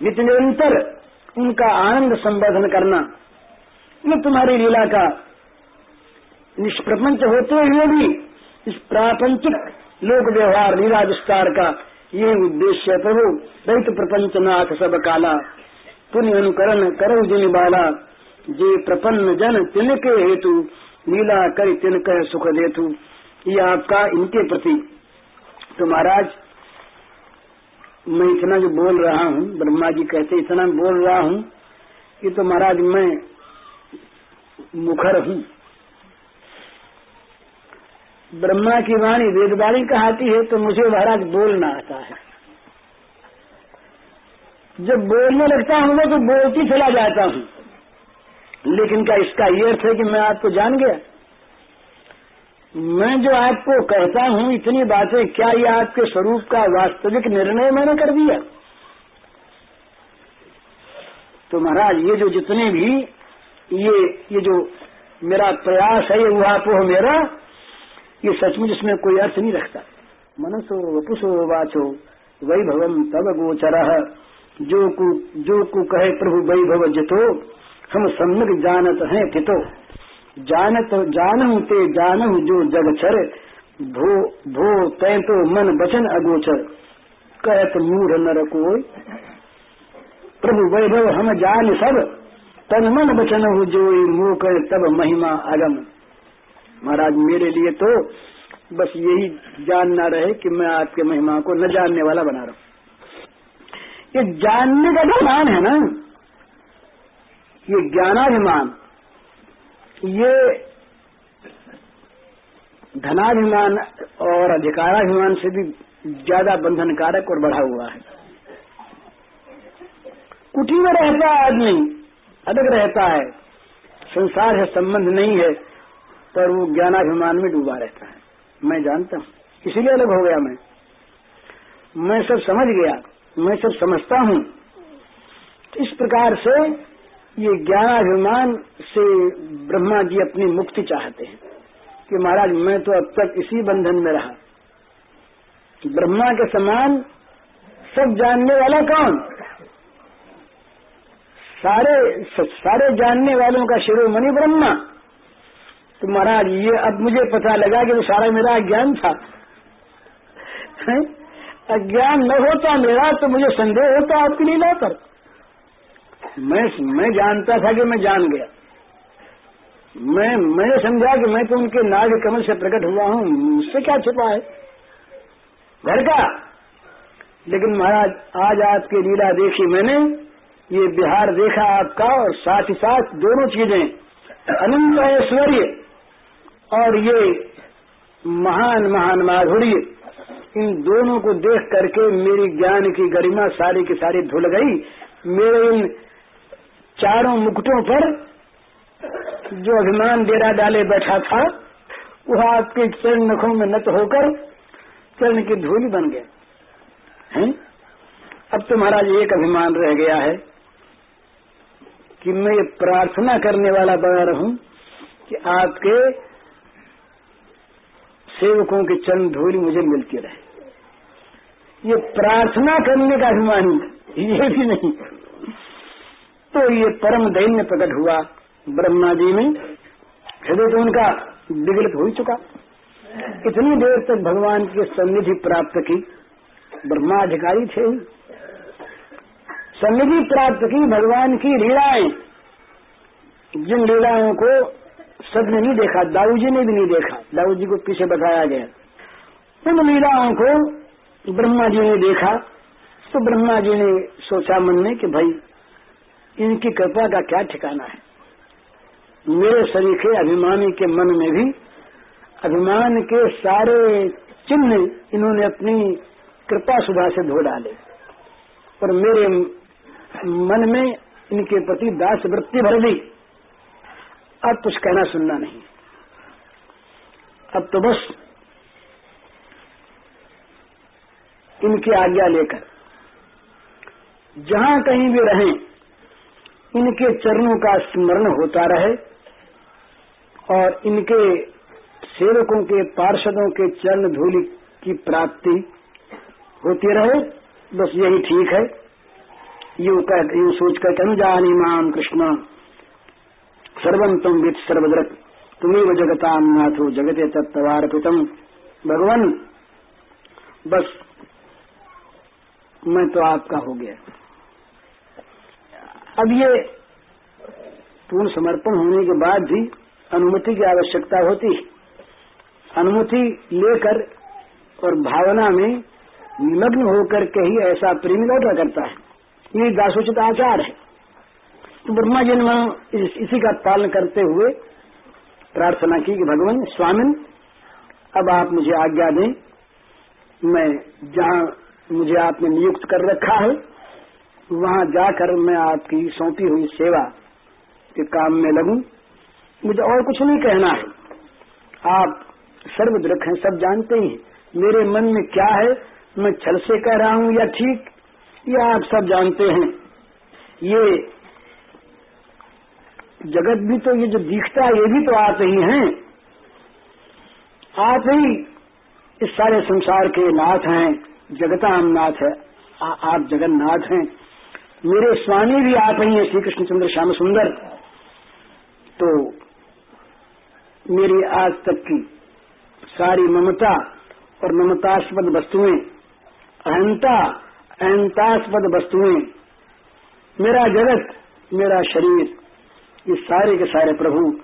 नित्य निरंतर उनका आनंद संवर्धन करना, ये तुम्हारी लीला का निष्प्रपंच होते हुए भी इस प्रापंचिक लोक व्यवहार लीला विस्तार का ये उद्देश्य प्रभु। दैत प्रपंच नाथ सब काला, पुण्य अनुकरण करो जिन बाला। जे प्रपन्न जन तिनके हेतु, लीला कर तिनक सुख देतु। ये आपका इनके प्रति। तो महाराज मैं इतना जो बोल रहा हूँ, ब्रह्मा जी कहते इतना बोल रहा हूँ कि तो महाराज मैं मुखर हूँ। ब्रह्मा की वाणी वेदवाणी कहाती है तो मुझे महाराज बोलना आता है। जब बोलने लगता हूँ, मैं तो बोलती चला जाता हूँ। लेकिन क्या इसका ये अर्थ है कि मैं आपको जान गया? मैं जो आपको कहता हूँ, इतनी बातें, क्या ये आपके स्वरूप का वास्तविक निर्णय मैंने कर दिया? तो महाराज, ये जो जितने भी, ये ये जो मेरा प्रयास है, ये उहापोह मेरा, ये सचमुच इसमें कोई अर्थ नहीं रखता। मनसो वपुसो वाचो वैभवम तब गोचर। जो कु जो कु कहे प्रभु वैभव जितो, हम सम्यक जानत हैं कितो जानहु ते जानहु जो जग छर। भो भो तय तो मन बचन अगोचर। कहत मूढ़ नर को प्रभु वैभव हम जान सब। तन मन बचन हो जो मोह कर तब महिमा अगम। महाराज, मेरे लिए तो बस यही जानना रहे कि मैं आपके महिमा को न जानने वाला बना रहा हूँ। ये जानने का जो मान है ना, ये ज्ञानाभिमान। ये धनाभिमान और अधिकाराभिमान से भी ज़्यादा बंधनकारक और बढ़ा हुआ है। कुटी में रहता है आदमी अलग रहता है, संसार है संबंध नहीं है, पर वो ज्ञानाभिमान में डूबा रहता है। मैं जानता हूँ, इसीलिए अलग हो गया मैं। मैं सब समझ गया, मैं सब समझता हूँ। इस प्रकार से ये ज्ञानाभिमान से ब्रह्मा जी अपनी मुक्ति चाहते हैं। कि महाराज, मैं तो अब तक इसी बंधन में रहा कि ब्रह्मा के समान सब जानने वाला कौन? सारे सारे जानने वालों का शिरोमणि ब्रह्मा। तो महाराज, ये अब मुझे पता लगा कि वो सारा मेरा अज्ञान था। अज्ञान न होता मेरा तो मुझे संदेह होता आपकी लीला पर। मैं मैं जानता था कि मैं जान गया। मैं मैंने समझा कि मैं तो उनके नाग कमल से प्रकट हुआ हूँ मुझसे क्या छुपा है? घर का? लेकिन महाराज, आज आपकी लीला देखी मैंने, ये बिहार देखा आपका और साथ ही साथ दोनों चीज़ें, अनंत ऐश्वर्य और ये महान महान माधुर्य इन दोनों को देख करके मेरी ज्ञान की गरिमा सारी की सारी धुल गई। मेरे इन चारों मुकुटों पर जो अभिमान डेरा डाले बैठा था, वह आपके चरण नखों में नत होकर चरण की धूल बन गया। है? अब तो महाराज एक अभिमान रह गया है कि मैं प्रार्थना करने वाला बना रहूँ कि आपके सेवकों की चरण धूल मुझे मिलती रहे। ये प्रार्थना करने का अभिमान ये भी नहीं। तो ये परम दैन्य प्रकट हुआ ब्रह्मा जी में। हृदय तो उनका विगलित हो चुका। इतनी देर तक भगवान की सन्निधि प्राप्त की ब्रह्मा अधिकारी थे। सन्निधि प्राप्त की, भगवान की लीलाएँ। जिन लीलाओं को सबने नहीं देखा दाऊ जी ने भी नहीं देखा दाऊ जी को पीछे बताया गया। उन लीलाओं को ब्रह्मा जी ने देखा तो ब्रह्मा जी ने सोचा मन में कि भाई इनकी कृपा का क्या ठिकाना है? मेरे शरीर अभिमानी के मन में भी अभिमान के सारे चिन्ह इन्होंने अपनी कृपा सुधा से धो डाले। और मेरे मन में इनके प्रति दास वृत्ति भर दी अब कुछ कहना सुनना नहीं। अब तो बस इनकी आज्ञा लेकर, जहाँ कहीं भी रहें इनके चरणों का स्मरण होता रहे और इनके सेवकों के पार्षदों के चरण धूलि की प्राप्ति होती रहे। बस यही ठीक है। यू कह, यू सोच कर अनुजानी माम कृष्ण। सर्वम तुम वित सर्वद्रक। तुम्हें वो जगताम नाथो जगते तत्वार्पितम भगवान, बस मैं तो आपका हो गया। अब ये पूर्ण समर्पण होने के बाद भी अनुमति की आवश्यकता होती है। अनुमति लेकर और भावना में निमग्न होकर के ही ऐसा प्रेम लौटा करता है। ये दासोचित आचार है। तो ब्रह्मा जी ने इस, इसी का पालन करते हुए प्रार्थना की कि भगवान स्वामिन अब आप मुझे आज्ञा दें। मैं जहाँ मुझे आपने नियुक्त कर रखा है वहाँ जाकर मैं आपकी सौंपी हुई सेवा के काम में लगूं। मुझे और कुछ नहीं कहना है। आप सर्वदृक हैं सब जानते ही। मेरे मन में क्या है? मैं छल से कह रहा हूँ या ठीक? ये आप सब जानते हैं। ये जगत भी तो ये जो दिखता है ये भी तो आप ही हैं। आप ही इस सारे संसार के नाथ हैं। जगताम नाथ है। आ, आप जगन्नाथ हैं। मेरे स्वामी भी आप ही हैं श्री कृष्णचंद्र श्याम सुंदर तो मेरी आज तक की सारी ममता और ममतास्पद वस्तुएँ, अहंता, अहंतास्पद वस्तुएँ, मेरा जगत, मेरा शरीर, ये सारे के सारे प्रभु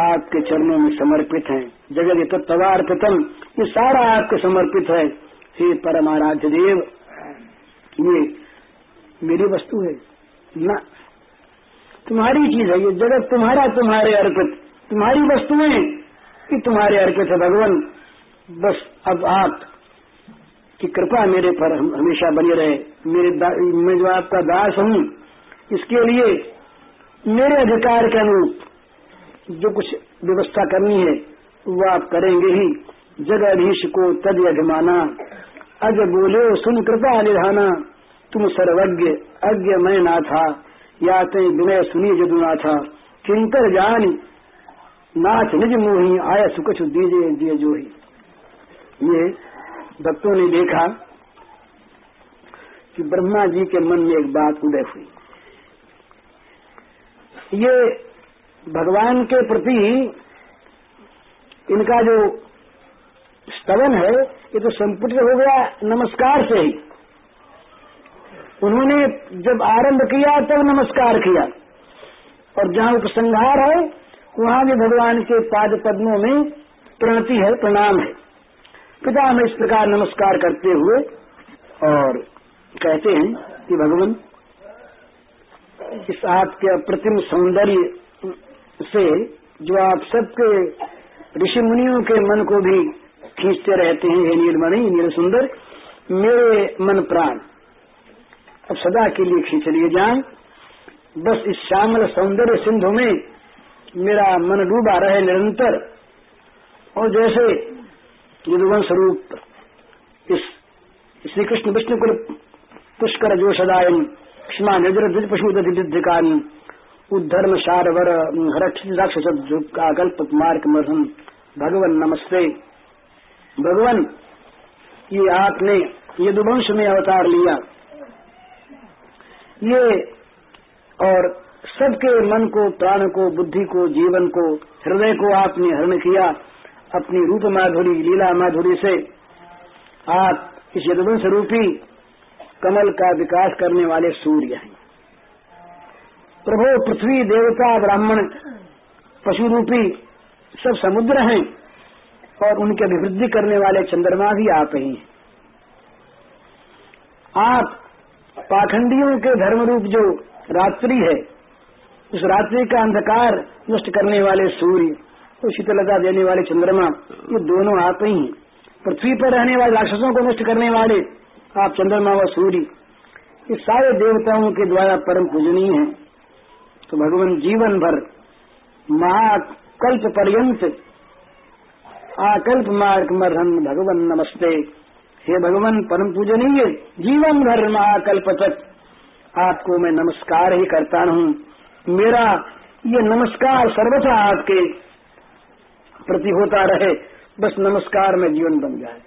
आपके चरणों में समर्पित हैं। जगत ये तत्वार्पितम ये सारा आपके समर्पित है। हे परमाराध्य देव, ये मेरी वस्तु है। ना। तुम्हारी चीज़ है, ये जगत तुम्हारा तुम्हारे अर्पित। तुम्हारी वस्तुएँ कि तुम्हारे अर्पित है भगवान। बस अब आप की कृपा मेरे पर हमेशा बनी रहे। मेरे मैं जो आपका दास हूँ, इसके लिए मेरे अधिकार के अनुरूप जो कुछ व्यवस्था करनी है, वो आप करेंगे ही। जगदीश को तद अभिमाना अज बोले सुन कृपा निधाना। तुम सर्वज्ञ अज्ञ मैं ना था। या ते विनय सुनी जदू ना था। किंकर जान, नाथ निज मोही, आया सुकुछ दीजे दिए जो ही ये भक्तों ने देखा कि ब्रह्मा जी के मन में एक बात उदय हुई। ये भगवान के प्रति इनका जो स्तवन है, ये तो संपुट हो गया नमस्कार से ही। उन्होंने जब आरंभ किया, तब नमस्कार किया। और जहाँ उपसंहार है, वहाँ भी भगवान के पाद पद्मों में प्रणति है, प्रणाम है। पिता में इस प्रकार नमस्कार करते हुए और कहते हैं कि भगवान, इस आपके अप्रतिम सौंदर्य से जो आप सबके ऋषि मुनियों के मन को भी खींचते रहते हैं, हे नीलमणि नील सुंदर मेरे मन प्राण। अब सदा के लिए खींच लिए जाए। बस इस श्यामल सौंदर्य सिंधु में मेरा मन डूबा रहे निरंतर। और जैसे यदुवंश स्वरूप इस श्री कृष्ण विष्णुकुल पुष्कर जोशदायन, क्षमा द्विज पशु दधिकान उद्धर्म शारवर राक्षस कल्प मार्ग मर्हन भगवान नमस्ते। भगवान, ये आपने यदुवंश में अवतार लिया। ये और सबके मन को, प्राण को, बुद्धि को, जीवन को, हृदय को आपने हरण किया, अपनी रूप माधुरी, लीला माधुरी से, आप इस यदुवंश रूपी कमल का विकास करने वाले सूर्य हैं। प्रभु, पृथ्वी, देवता, ब्राह्मण, पशु रूपी सब समुद्र हैं और उनकी अभिवृद्धि करने वाले चंद्रमा भी आप ही हैं। आप पाखंडियों के धर्म रूप जो रात्रि है, उस रात्रि का अंधकार नष्ट करने वाले सूर्य, और शीतलता देने वाले चंद्रमा, ये दोनों आप ही हैं। पृथ्वी पर रहने वाले राक्षसों को नष्ट करने वाले आप चंद्रमा व सूर्य, ये सारे देवताओं के द्वारा परम पूजनीय हैं। तो भगवान जीवन भर महाकल्प पर्यंत आकल्प मार्ग मरहन भगवान नमस्ते। हे भगवान, परम पूजनीय, जीवन भर महाकल्प तक आपको मैं नमस्कार ही करता हूँ। मेरा ये नमस्कार सर्वथा आपके प्रति होता रहे। बस नमस्कार में जीवन बन जाए।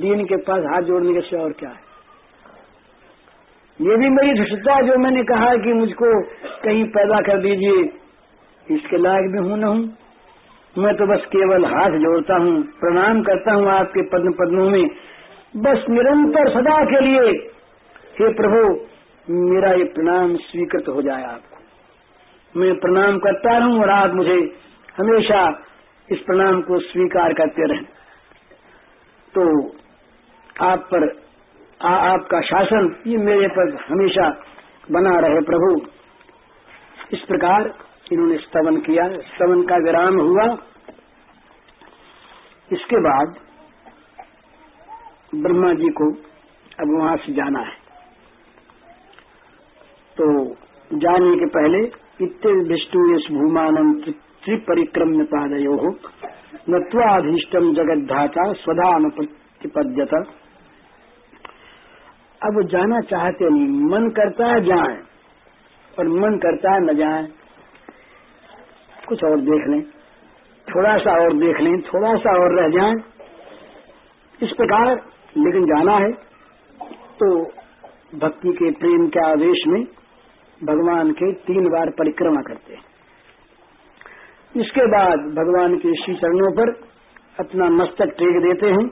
दीन के पास हाथ जोड़ने के सिवा और क्या है? ये भी मेरी धृष्टता जो मैंने कहा कि मुझको कहीं पैदा कर दीजिए। इसके लायक भी हूँ, न हूँ। मैं तो बस केवल हाथ जोड़ता हूँ, प्रणाम करता हूँ आपके पद्म पद्मों में। बस निरंतर सदा के लिए हे प्रभु मेरा ये प्रणाम स्वीकृत हो जाए आपको। मैं प्रणाम करता रहूँ और आप मुझे हमेशा इस प्रणाम को स्वीकार करते रहें। तो आप पर आ, आपका शासन ये मेरे पर हमेशा बना रहे प्रभु। इस प्रकार इन्होंने स्तवन किया। स्तवन का विराम हुआ। इसके बाद ब्रह्मा जी को अब वहाँ से जाना है। तो जाने के पहले इत्य विष्णु इस भूमानम त्रिपरिक्रम्य पादयो हो नत्वाधीष्टम जगद्धाता स्वधाम प्रतिपद्यता अब जाना चाहते नहीं, मन करता है, जाए, और मन करता है, न जाए। कुछ और देख लें, थोड़ा सा और देख लें, थोड़ा सा और रह जाए। इस प्रकार लेकिन जाना है तो भक्ति के प्रेम के आवेश में भगवान के तीन बार परिक्रमा करते हैं। इसके बाद भगवान के श्री चरणों पर अपना मस्तक टेक देते हैं,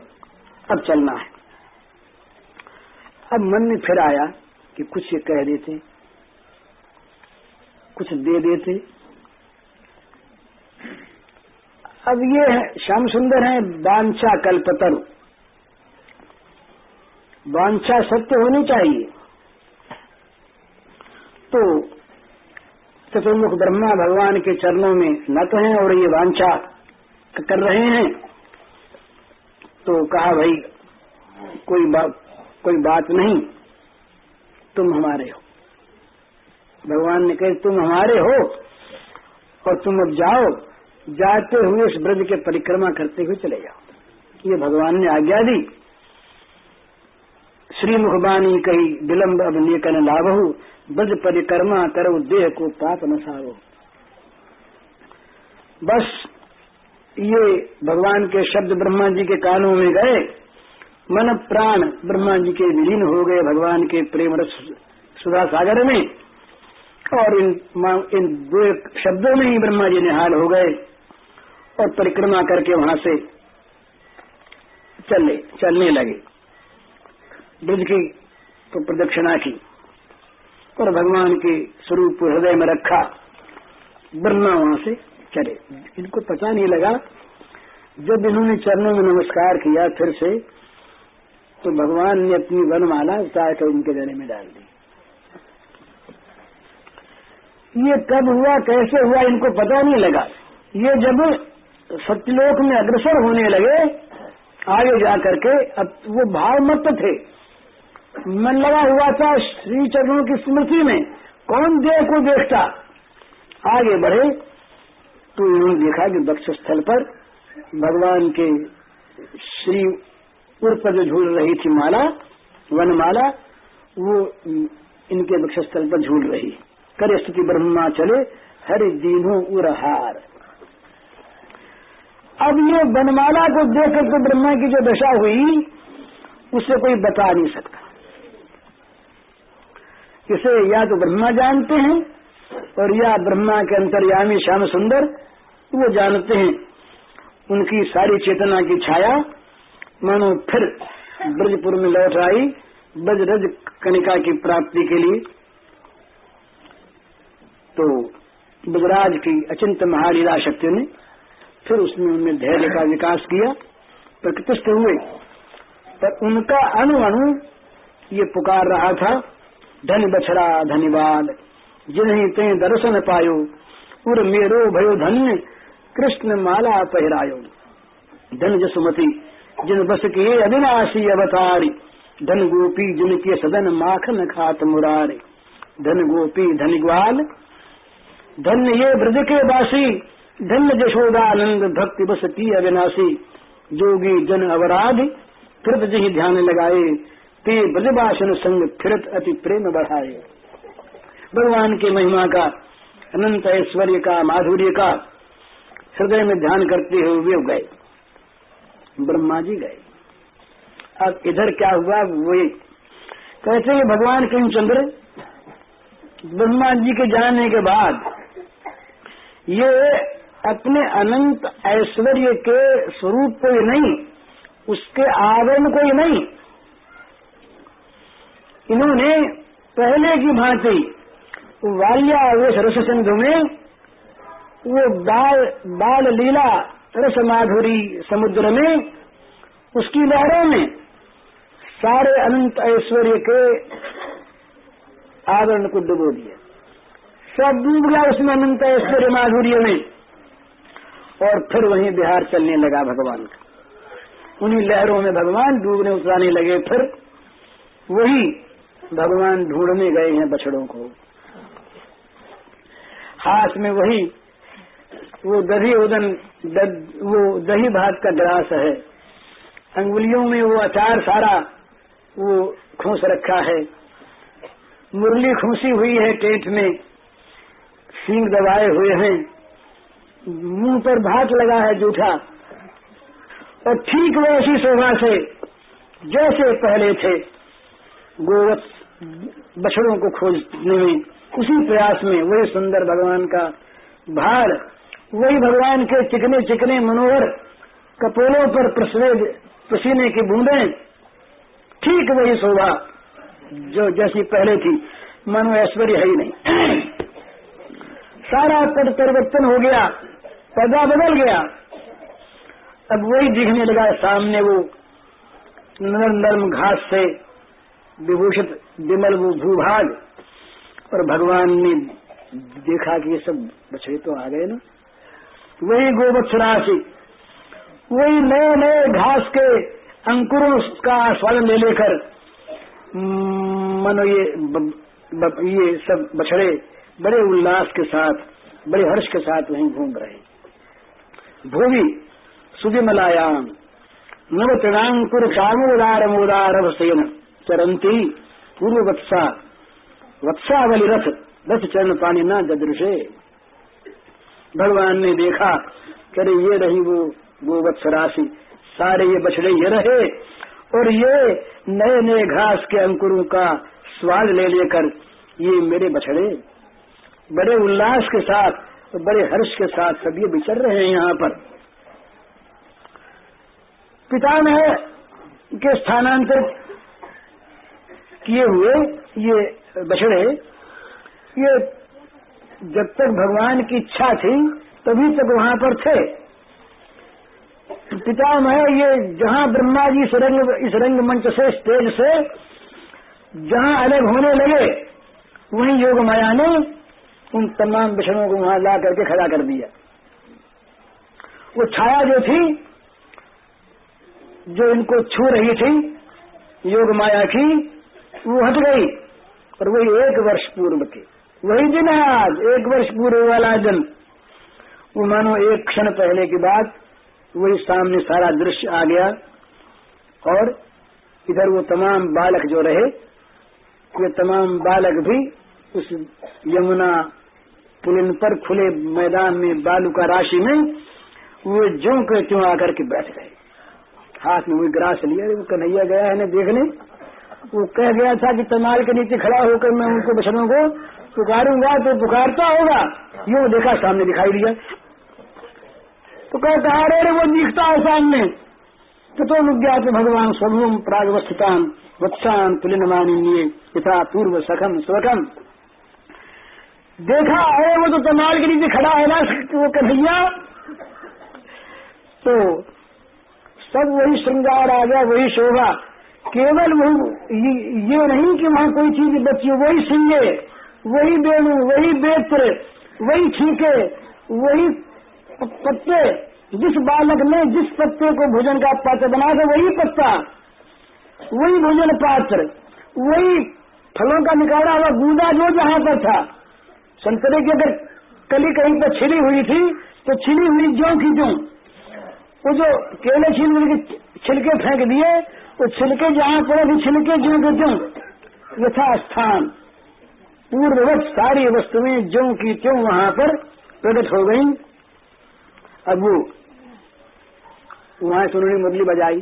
अब चलना है। अब मन में फिर आया कि कुछ ये कह देते, कुछ दे देते। अब ये श्याम सुंदर है, बांछा कल्पतरु। वांछा सत्य होनी चाहिए। तो चतुर्मुख ब्रह्मा भगवान के चरणों में नत हैं और ये वांछा कर रहे हैं। तो कहा, भाई, कोई बात कोई बात नहीं, तुम हमारे हो। भगवान ने कहे, तुम हमारे हो और तुम अब जाओ, जाते हुए इस ब्रज के परिक्रमा करते हुए चले जाओ। ये भगवान ने आज्ञा दी। श्री मुखबानी कही विलम्ब अब लेकन लाभहु ब्रज परिक्रमा करो देह को पाप न सारो। बस ये भगवान के शब्द ब्रह्मा जी के कानों में गए, मन प्राण ब्रह्मा जी के विलीन हो गए भगवान के प्रेम रस सुधा सागर में, और इन इन दो शब्दों में ही ब्रह्मा जी निहाल हो गए, और परिक्रमा करके वहाँ से चले चलने लगे। ब्रज की तो प्रदक्षिणा की, और भगवान के स्वरूप को हृदय में रखा ब्रह्मा वहाँ से चले। इनको पता नहीं लगा। जब इन्होंने चरणों में नमस्कार किया फिर से तो भगवान ने अपनी वनमाला उतार कर उनके गले में डाल दी। ये कब हुआ, कैसे हुआ, इनको पता नहीं लगा। ये जब सत्यलोक में अग्रसर होने लगे, आगे जा करके अब वो भाव मत थे। मन लगा हुआ था श्री चरणों की स्मृति में, कौन देह को देखता? आगे बढ़े तो इन्होंने देखा कि दक्ष स्थल पर भगवान के श्री उर पर जो झूल रही थी माला, वनमाला, वो इनके वृक्ष स्थल पर झूल रही। कर स्थिति ब्रह्मा चले, हरि दीनों उरहार। अब ये वनमाला को देख करके ब्रह्मा की जो दशा हुई, उसे कोई बता नहीं सकता। इसे या तो ब्रह्मा जानते हैं, और या ब्रह्मा के अंतर्यामी श्याम सुंदर, वो जानते हैं। उनकी सारी चेतना की छाया, मानो फिर ब्रजपुर में लौट आई, ब्रजरज कनिका की प्राप्ति के लिए। तो ब्रजराज की अचिंत महालीला शक्ति ने फिर उसमें उनमें धैर्य का विकास किया प्रतिष्ठ हुए। पर उनका अणु ये पुकार रहा था धन बछड़ा, धन्यवाद। जिन्हें ते दर्शन पायो, उर मेरो भयो धन्य कृष्ण माला पहरायो। धन जसुमती, जिन बस के अविनाशी अवतारी, धन गोपी जिनके सदन माखन खात मुरारे। धन गोपी, धन ग्वाल, धन ये ब्रज के बासी धन जशोदानंद भक्ति बस की अविनाशी। जोगी जन अवराध, कृत जी ध्यान लगाए ते ब्रजभाषण संग फिरत अति प्रेम बढ़ाए। भगवान की महिमा का, अनंत ऐश्वर्य का, माधुर्य का, हृदय में ध्यान करते हुए वे गए। ब्रह्मा जी गए। अब इधर क्या हुआ, वो कहते हैं, भगवान चंद्र ब्रह्मा जी के जाने के बाद ये अपने अनंत ऐश्वर्य के स्वरूप को ही नहीं, उसके आवरण को ही नहीं इन्होंने पहले की भांति वाल्या रस सिंधु में वो बाल बाल लीला रस माधुरी समुद्र में, उसकी लहरों में सारे अनंत ऐश्वर्य के आवरण को डुबो दिया। सब डूब गया उसमें अनंत ऐश्वर्य माधुर्य में। और फिर वहीं बिहार चलने लगा भगवान का। उन्हीं लहरों में भगवान डूबने उतराने लगे। फिर वही भगवान ढूँढने गए हैं बछड़ों को। हाथ में वही, वो दही उदन वो दही भात का ग्रास है। अंगुलियों में वो अचार सारा वो खोस रखा है। मुरली खुशी हुई है टेट में, सींग दबाए हुए हैं। मुँह पर भात लगा है जूठा। और ठीक वैसी शोभा से, जैसे पहले थे गोवत बछड़ों को खोजने में उसी प्रयास में वही सुंदर भगवान का भार, वही भगवान के चिकने चिकने मनोहर कपोलों पर प्रसवेद पसीने की बूंदे, ठीक वही शोभा जो जैसी पहले थी। मनो ऐश्वर्य है ही नहीं। सारा पद परिवर्तन हो गया पदा बदल गया। अब वही दिखने लगा सामने वो नरम नरम घास से। विभूषित विमल भूभाग। और भगवान ने देखा कि ये सब बछड़े तो आ गए ना। वही गोवत्स राशि वही नए नए घास के अंकुरों का आस्वादन ले लेकर मनो ये ब, ब, ये सब बछड़े बड़े उल्लास के साथ बड़े हर्ष के साथ वहीं घूम रहे भूवि सुविमलायाम नव तृणांकुर कामोदार मोदार सेन चरंती पूर्व वत्सा वत्सावली रथ रथ चरण पानी न ददृशे भगवान ने देखा, करे ये रही वो वो वत्स राशि। सारे ये बछड़े ये रहे, और ये नए नए घास के अंकुरों का स्वाद ले लेकर ये मेरे बछड़े। बड़े उल्लास के साथ, बड़े हर्ष के साथ सब ये विचर रहे हैं यहाँ पर। पिता में के स्थानांतर किए हुए ये बछड़े ये जब तक भगवान की इच्छा थी, तभी तक वहाँ पर थे। पिता में ये जहाँ ब्रह्मा जी इस रंग इस रंग मंच से, स्टेज से जहाँ अलग होने लगे, वहीं योग माया ने उन तमाम विषयों को वहाँ ला करके खड़ा कर दिया। वो छाया जो थी, जो इनको छू रही थी, योग माया की वो हट गई। और वही एक वर्ष पूर्व के वही दिन है आज, एक वर्ष पूर्व वाला दिन वो मानो एक क्षण पहले की बात वही सामने सारा दृश्य आ गया और इधर वो तमाम बालक जो रहे वे तमाम बालक भी उस यमुना पुलिन पर खुले मैदान में बालू का राशि में वो जो के त्यों आकर के बैठ गए। हाथ में वही ग्रास लिया, वो कन्हैया गया है ना देखने। वो कह गया था कि तमाल के नीचे खड़ा होकर मैं उनको बछड़ों को पुकारूँगा तो पुकारता होगा। यूँ देखा सामने दिखाई दिया। तो कहता, अरे अरे, वो दिखता है सामने। तो तुम तो विज्ञात भगवान स्वभुम प्रागवस्थितान वत्सान पुलिन मानी यथा पूर्व सखम, स्वखम। देखा है वो तो कमाल के नीचे खड़ा है ना, वो कन्हैया। तो सब वही श्रृंगार आ गया, वही शोभा। केवल वो ये नहीं कि वहाँ कोई चीज़ बची वही सिंगे, वही बेणु, वही बेत्र, वही छीके, वही पत्ते, जिस बालक ने जिस पत्ते को भोजन का पात्र बना था, वही पत्ता, वही भोजन पात्र, वही फलों का निकाला हुआ बूंदा जो जहाँ पर था। संतरे की अगर कली कहीं पर छिली हुई थी तो छिली हुई ज्यो की जो वो जो केले हुई छिलके फेंक दिए वो छिलके जहाँ पड़े थे छिलके जो के ज्यो यथा स्थान पूर्ववत सारी वस्तुएँ जो की त्यों वहाँ पर प्रकट हो गई। अब वो, वहाँ से उन्होंने मुरली बजाई।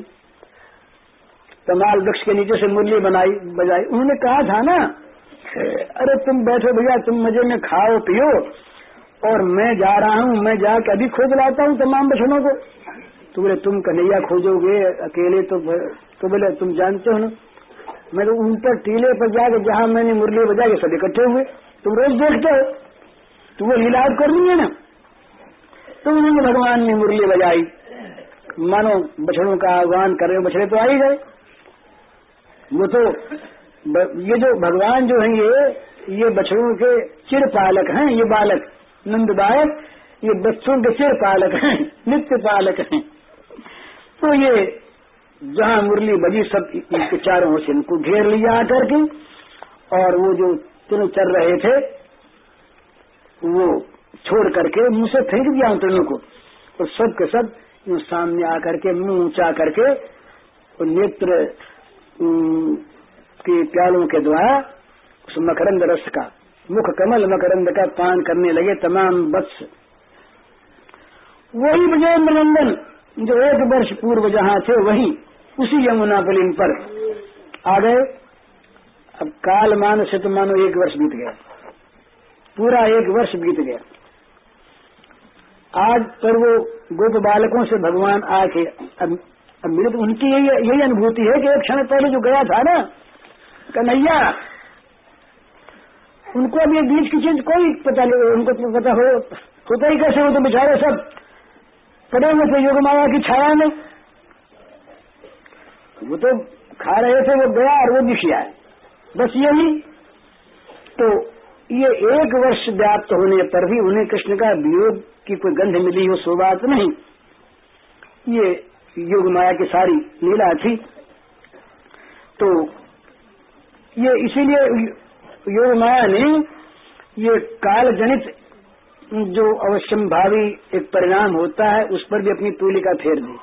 तमाल वृक्ष के नीचे से मुरली बनाई, बजाई। उन्होंने कहा था ना अरे तुम बैठो भैया, तुम मज़े में खाओ, पियो। और मैं जा रहा हूँ, मैं जाके अभी खोज लाता हूँ तमाम बछड़ों को। तो बोले, तुम कन्हैया खोजोगे, अकेले तो तो बोले, तुम जानते हो ना? मैं तो ऊपर टीले पर जाके जहाँ मैंने मुरली बजा के सब इकट्ठे हुए। तुम रोज देखते हो। तो वो लीलाद करनी है ना? तो उन्होंने भगवान ने मुरली बजाई। मानो बछड़ों का आह्वान कर रहे बछड़े तो आ ही गए। वो तो ये जो भगवान जो है ये ये बछड़ों के चिर पालक हैं, ये बालक। नंद बालक ये बच्चों के चिर पालक हैं, नित्य पालक हैं। तो ये जहाँ मुरली बजी सब इनके चारों ओर से इनको घेर लिया आकर के और वो जो तीनों चल रहे थे, वो छोड़ करके मुँह से फेंक दिया उन तीनों को। और सब के सब सामने आकर के, मुँह ऊँचा करके और नेत्र के प्यालों के द्वारा उस मकरंद रस का, मुख कमल मकरंद का पान करने लगे तमाम वत्स वही विजयेंद्र नंदन, जो एक वर्ष पूर्व जहाँ थे, वही उसी यमुना पुलिन पर। आ गए। अब काल मान से तो मानो एक वर्ष बीत गया। पूरा एक वर्ष बीत गया। आज पर वो गोप बालकों से भगवान आके अब मेरे तो उनकी यही यही अनुभूति है कि एक क्षण पहले जो गया था ना, कन्हैया, उनको ये बीच की चीज़ कोई पता नहीं, उनको तो पता हो, होता ही कैसे हो तो बेचारे सब, पड़े हुए थे योग माया की छाया में। वो तो खा रहे थे, वो गया और वो दिख आया बस यही। तो ये एक वर्ष व्याप्त होने पर भी उन्हें कृष्ण का वियोग की कोई गंध मिली हो सो बात नहीं। ये योग माया की सारी लीला थी। तो ये इसीलिए योग माया ने ये काल जनित जो अवश्यम भावी एक परिणाम होता है, उस पर भी अपनी तूलिका फेर दी।